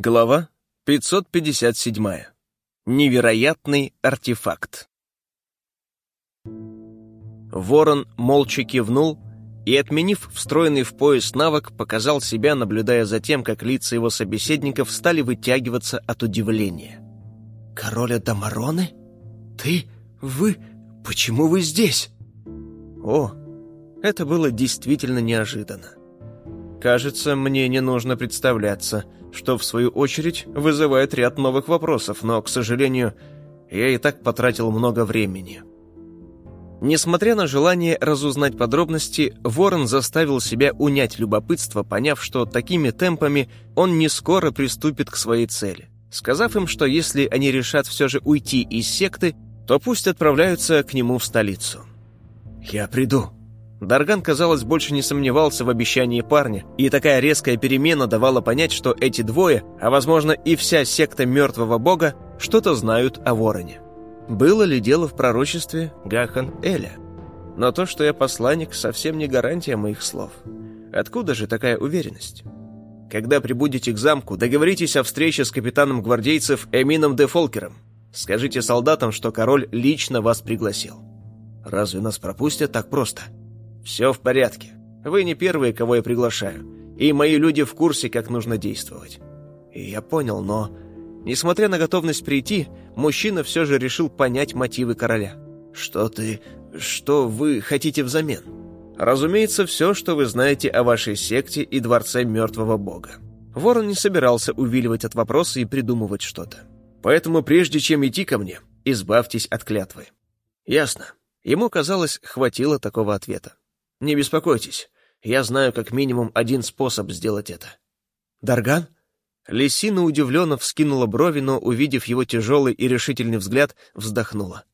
Глава 557. Невероятный артефакт. Ворон молча кивнул и, отменив встроенный в пояс навык, показал себя, наблюдая за тем, как лица его собеседников стали вытягиваться от удивления. «Король Адамароны? Ты? Вы? Почему вы здесь?» О, это было действительно неожиданно. Кажется, мне не нужно представляться — что, в свою очередь, вызывает ряд новых вопросов, но, к сожалению, я и так потратил много времени. Несмотря на желание разузнать подробности, Ворон заставил себя унять любопытство, поняв, что такими темпами он не скоро приступит к своей цели, сказав им, что если они решат все же уйти из секты, то пусть отправляются к нему в столицу. «Я приду», Дарган, казалось, больше не сомневался в обещании парня, и такая резкая перемена давала понять, что эти двое, а возможно и вся секта мертвого бога, что-то знают о вороне. Было ли дело в пророчестве Гахан Эля? Но то, что я посланник, совсем не гарантия моих слов. Откуда же такая уверенность? Когда прибудете к замку, договоритесь о встрече с капитаном гвардейцев Эмином де Фолкером. Скажите солдатам, что король лично вас пригласил. Разве нас пропустят так просто?» «Все в порядке. Вы не первые, кого я приглашаю. И мои люди в курсе, как нужно действовать». И я понял, но... Несмотря на готовность прийти, мужчина все же решил понять мотивы короля. «Что ты... что вы хотите взамен?» «Разумеется, все, что вы знаете о вашей секте и дворце мертвого бога». Ворон не собирался увиливать от вопроса и придумывать что-то. «Поэтому прежде чем идти ко мне, избавьтесь от клятвы». «Ясно». Ему, казалось, хватило такого ответа. Не беспокойтесь, я знаю как минимум один способ сделать это. Дарган? Лисина удивленно вскинула брови, но, увидев его тяжелый и решительный взгляд, вздохнула.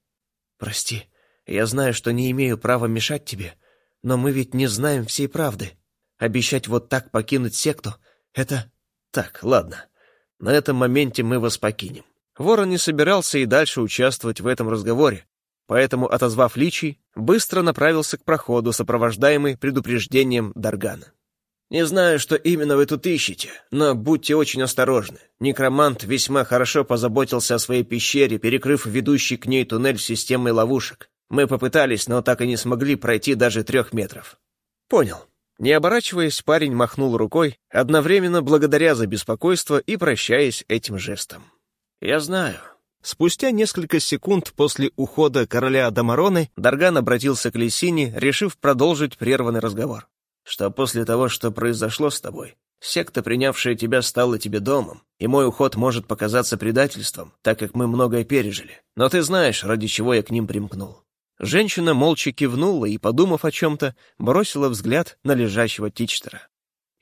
«Прости, я знаю, что не имею права мешать тебе, но мы ведь не знаем всей правды. Обещать вот так покинуть секту — это...» «Так, ладно. На этом моменте мы вас покинем». Ворон не собирался и дальше участвовать в этом разговоре, Поэтому, отозвав личий, быстро направился к проходу, сопровождаемый предупреждением Даргана. «Не знаю, что именно вы тут ищете, но будьте очень осторожны. Некромант весьма хорошо позаботился о своей пещере, перекрыв ведущий к ней туннель системой ловушек. Мы попытались, но так и не смогли пройти даже трех метров». «Понял». Не оборачиваясь, парень махнул рукой, одновременно благодаря за беспокойство и прощаясь этим жестом. «Я знаю, Спустя несколько секунд после ухода короля Дамароны Дарган обратился к Лисине, решив продолжить прерванный разговор. «Что после того, что произошло с тобой, секта, принявшая тебя, стала тебе домом, и мой уход может показаться предательством, так как мы многое пережили. Но ты знаешь, ради чего я к ним примкнул». Женщина молча кивнула и, подумав о чем-то, бросила взгляд на лежащего Тичтера.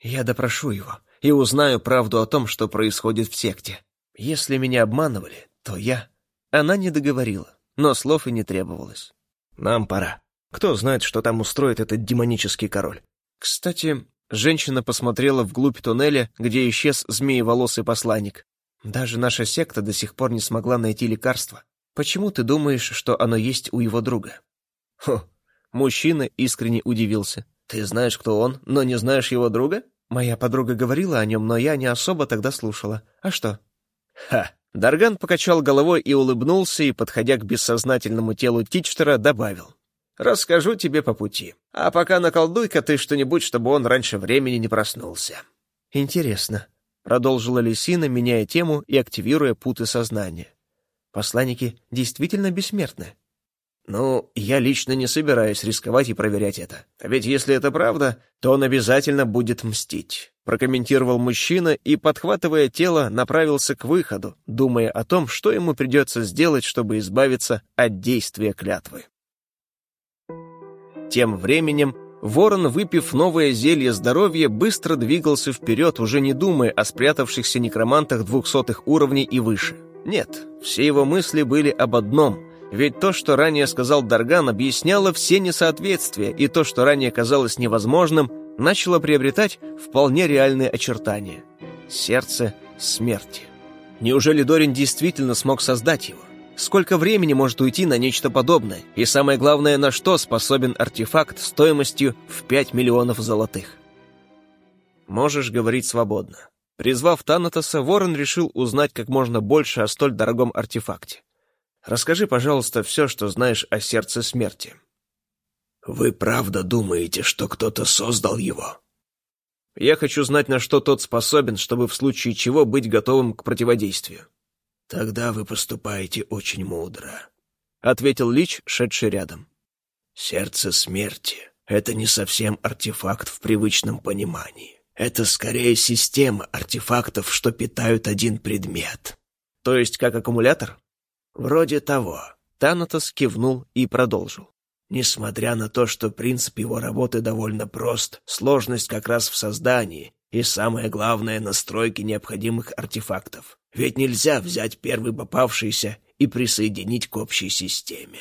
«Я допрошу его и узнаю правду о том, что происходит в секте. Если меня обманывали, то я. Она не договорила, но слов и не требовалось. Нам пора. Кто знает, что там устроит этот демонический король. Кстати, женщина посмотрела вглубь туннеля, где исчез змееволосый посланник. Даже наша секта до сих пор не смогла найти лекарство. Почему ты думаешь, что оно есть у его друга? Хо, мужчина искренне удивился. Ты знаешь, кто он, но не знаешь его друга? Моя подруга говорила о нем, но я не особо тогда слушала. А что? Ха, Дарган покачал головой и улыбнулся, и, подходя к бессознательному телу Тичтера, добавил. «Расскажу тебе по пути. А пока наколдуй-ка ты что-нибудь, чтобы он раньше времени не проснулся». «Интересно», — продолжила Лисина, меняя тему и активируя путы сознания. «Посланники действительно бессмертны?» «Ну, я лично не собираюсь рисковать и проверять это. Ведь если это правда, то он обязательно будет мстить», — прокомментировал мужчина и, подхватывая тело, направился к выходу, думая о том, что ему придется сделать, чтобы избавиться от действия клятвы. Тем временем Ворон, выпив новое зелье здоровья, быстро двигался вперед, уже не думая о спрятавшихся некромантах двухсотых уровней и выше. Нет, все его мысли были об одном — ведь то, что ранее сказал Дарган, объясняло все несоответствия, и то, что ранее казалось невозможным, начало приобретать вполне реальные очертания. Сердце смерти. Неужели Дорин действительно смог создать его? Сколько времени может уйти на нечто подобное? И самое главное, на что способен артефакт стоимостью в 5 миллионов золотых? Можешь говорить свободно. Призвав Танатоса, Ворон решил узнать как можно больше о столь дорогом артефакте. «Расскажи, пожалуйста, все, что знаешь о сердце смерти». «Вы правда думаете, что кто-то создал его?» «Я хочу знать, на что тот способен, чтобы в случае чего быть готовым к противодействию». «Тогда вы поступаете очень мудро», — ответил Лич, шедший рядом. «Сердце смерти — это не совсем артефакт в привычном понимании. Это скорее система артефактов, что питают один предмет». «То есть как аккумулятор?» «Вроде того». Танатос кивнул и продолжил. Несмотря на то, что принцип его работы довольно прост, сложность как раз в создании и, самое главное, настройке необходимых артефактов. Ведь нельзя взять первый попавшийся и присоединить к общей системе.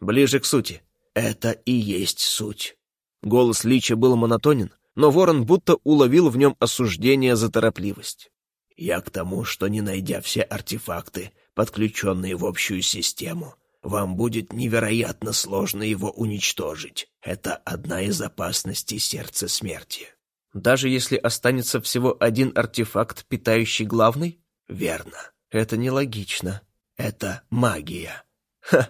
Ближе к сути. Это и есть суть. Голос Лича был монотонен, но Ворон будто уловил в нем осуждение за торопливость. Я к тому, что не найдя все артефакты, подключенные в общую систему, вам будет невероятно сложно его уничтожить. Это одна из опасностей сердца смерти. Даже если останется всего один артефакт, питающий главный? Верно. Это нелогично. Это магия. Ха!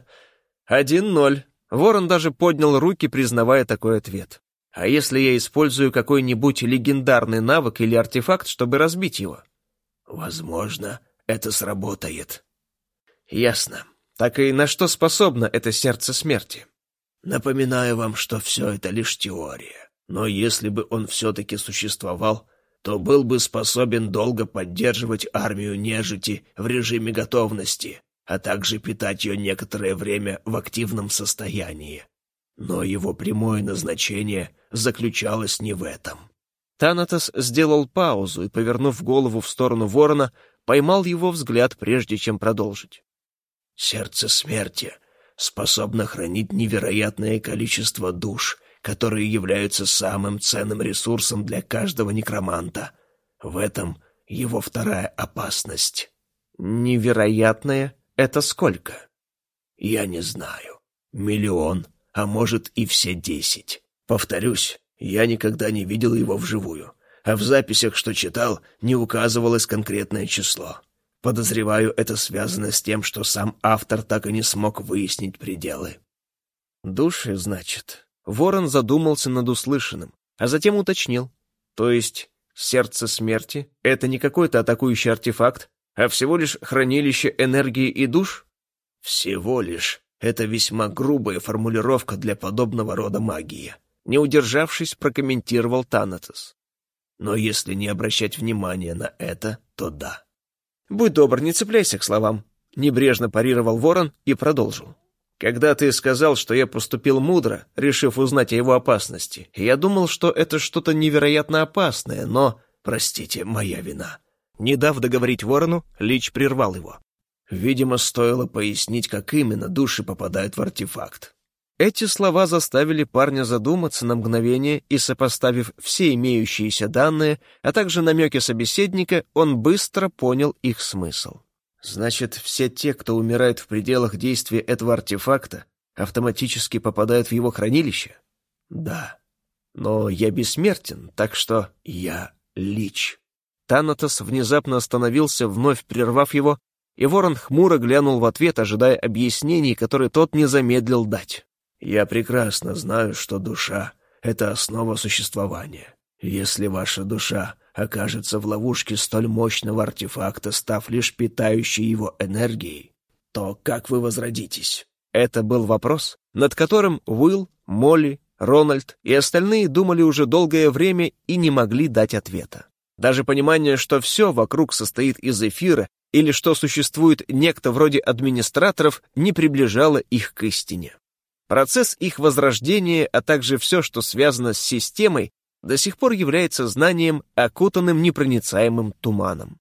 Один ноль. Ворон даже поднял руки, признавая такой ответ. А если я использую какой-нибудь легендарный навык или артефакт, чтобы разбить его? Возможно, это сработает. Ясно. Так и на что способно это сердце смерти? Напоминаю вам, что все это лишь теория. Но если бы он все-таки существовал, то был бы способен долго поддерживать армию нежити в режиме готовности, а также питать ее некоторое время в активном состоянии. Но его прямое назначение заключалось не в этом. Танатос сделал паузу и, повернув голову в сторону ворона, поймал его взгляд, прежде чем продолжить. Сердце смерти способно хранить невероятное количество душ, которые являются самым ценным ресурсом для каждого некроманта. В этом его вторая опасность. Невероятное — это сколько? Я не знаю. Миллион, а может и все десять. Повторюсь, я никогда не видел его вживую, а в записях, что читал, не указывалось конкретное число. Подозреваю, это связано с тем, что сам автор так и не смог выяснить пределы. Души, значит. Ворон задумался над услышанным, а затем уточнил. То есть сердце смерти — это не какой-то атакующий артефакт, а всего лишь хранилище энергии и душ? Всего лишь. Это весьма грубая формулировка для подобного рода магии. Не удержавшись, прокомментировал Танатос. Но если не обращать внимания на это, то да. «Будь добр, не цепляйся к словам», — небрежно парировал ворон и продолжил. «Когда ты сказал, что я поступил мудро, решив узнать о его опасности, я думал, что это что-то невероятно опасное, но...» «Простите, моя вина». Не дав договорить ворону, Лич прервал его. «Видимо, стоило пояснить, как именно души попадают в артефакт. Эти слова заставили парня задуматься на мгновение, и, сопоставив все имеющиеся данные, а также намеки собеседника, он быстро понял их смысл. Значит, все те, кто умирает в пределах действия этого артефакта, автоматически попадают в его хранилище? Да. Но я бессмертен, так что я лич. Танатос внезапно остановился, вновь прервав его, и ворон хмуро глянул в ответ, ожидая объяснений, которые тот не замедлил дать. Я прекрасно знаю, что душа — это основа существования. Если ваша душа окажется в ловушке столь мощного артефакта, став лишь питающей его энергией, то как вы возродитесь? Это был вопрос, над которым Уилл, Молли, Рональд и остальные думали уже долгое время и не могли дать ответа. Даже понимание, что все вокруг состоит из эфира или что существует некто вроде администраторов, не приближало их к истине. Процесс их возрождения, а также все, что связано с системой, до сих пор является знанием, окутанным непроницаемым туманом.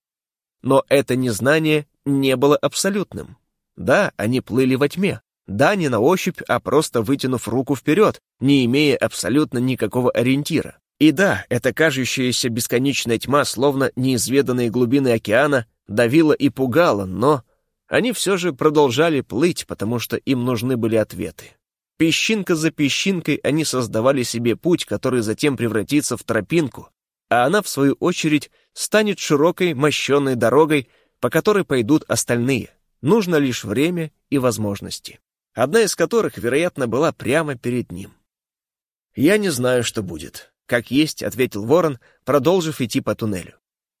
Но это незнание не было абсолютным. Да, они плыли во тьме. Да, не на ощупь, а просто вытянув руку вперед, не имея абсолютно никакого ориентира. И да, эта кажущаяся бесконечная тьма, словно неизведанные глубины океана, давила и пугала, но они все же продолжали плыть, потому что им нужны были ответы. Песчинка за песчинкой они создавали себе путь, который затем превратится в тропинку, а она, в свою очередь, станет широкой, мощенной дорогой, по которой пойдут остальные. Нужно лишь время и возможности, одна из которых, вероятно, была прямо перед ним. «Я не знаю, что будет», — как есть, — ответил Ворон, продолжив идти по туннелю.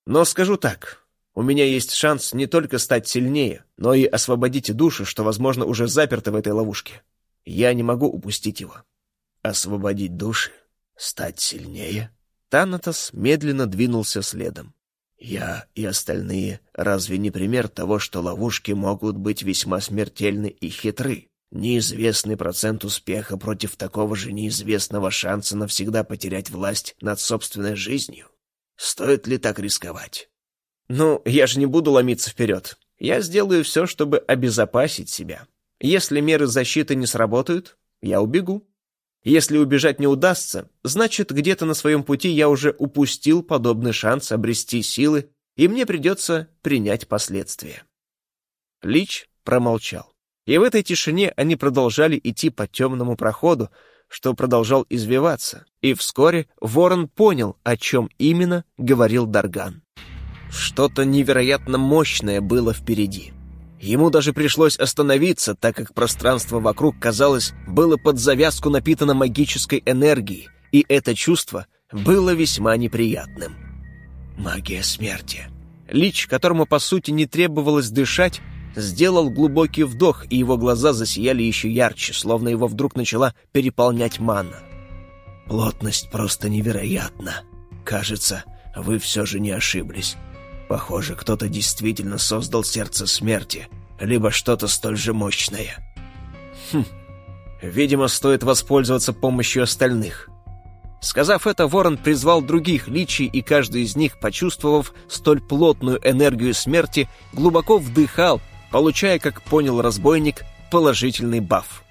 «Но скажу так, у меня есть шанс не только стать сильнее, но и освободить души, что, возможно, уже заперты в этой ловушке. Я не могу упустить его». «Освободить души? Стать сильнее?» Танатос медленно двинулся следом. Я и остальные разве не пример того, что ловушки могут быть весьма смертельны и хитры? Неизвестный процент успеха против такого же неизвестного шанса навсегда потерять власть над собственной жизнью. Стоит ли так рисковать? Ну, я же не буду ломиться вперед. Я сделаю все, чтобы обезопасить себя. Если меры защиты не сработают, я убегу. Если убежать не удастся, значит, где-то на своем пути я уже упустил подобный шанс обрести силы, и мне придется принять последствия. Лич промолчал. И в этой тишине они продолжали идти по темному проходу, что продолжал извиваться, и вскоре Ворон понял, о чем именно говорил Дарган. Что-то невероятно мощное было впереди. Ему даже пришлось остановиться, так как пространство вокруг, казалось, было под завязку напитано магической энергией, и это чувство было весьма неприятным. Магия смерти. Лич, которому, по сути, не требовалось дышать, сделал глубокий вдох, и его глаза засияли еще ярче, словно его вдруг начала переполнять мана. «Плотность просто невероятна. Кажется, вы все же не ошиблись. Похоже, кто-то действительно создал сердце смерти, либо что-то столь же мощное. Хм, видимо, стоит воспользоваться помощью остальных. Сказав это, ворон призвал других личий, и каждый из них, почувствовав столь плотную энергию смерти, глубоко вдыхал, получая, как понял разбойник, положительный баф.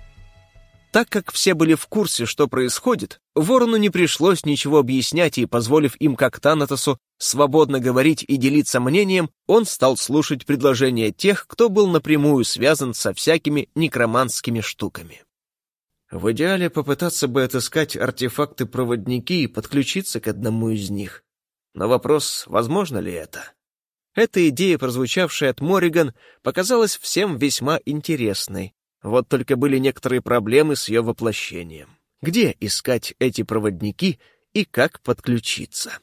Так как все были в курсе, что происходит, Ворону не пришлось ничего объяснять, и, позволив им, как Танатосу, свободно говорить и делиться мнением, он стал слушать предложения тех, кто был напрямую связан со всякими некроманскими штуками. В идеале попытаться бы отыскать артефакты-проводники и подключиться к одному из них. Но вопрос, возможно ли это? Эта идея, прозвучавшая от Мориган, показалась всем весьма интересной, вот только были некоторые проблемы с ее воплощением. Где искать эти проводники и как подключиться?